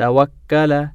توكل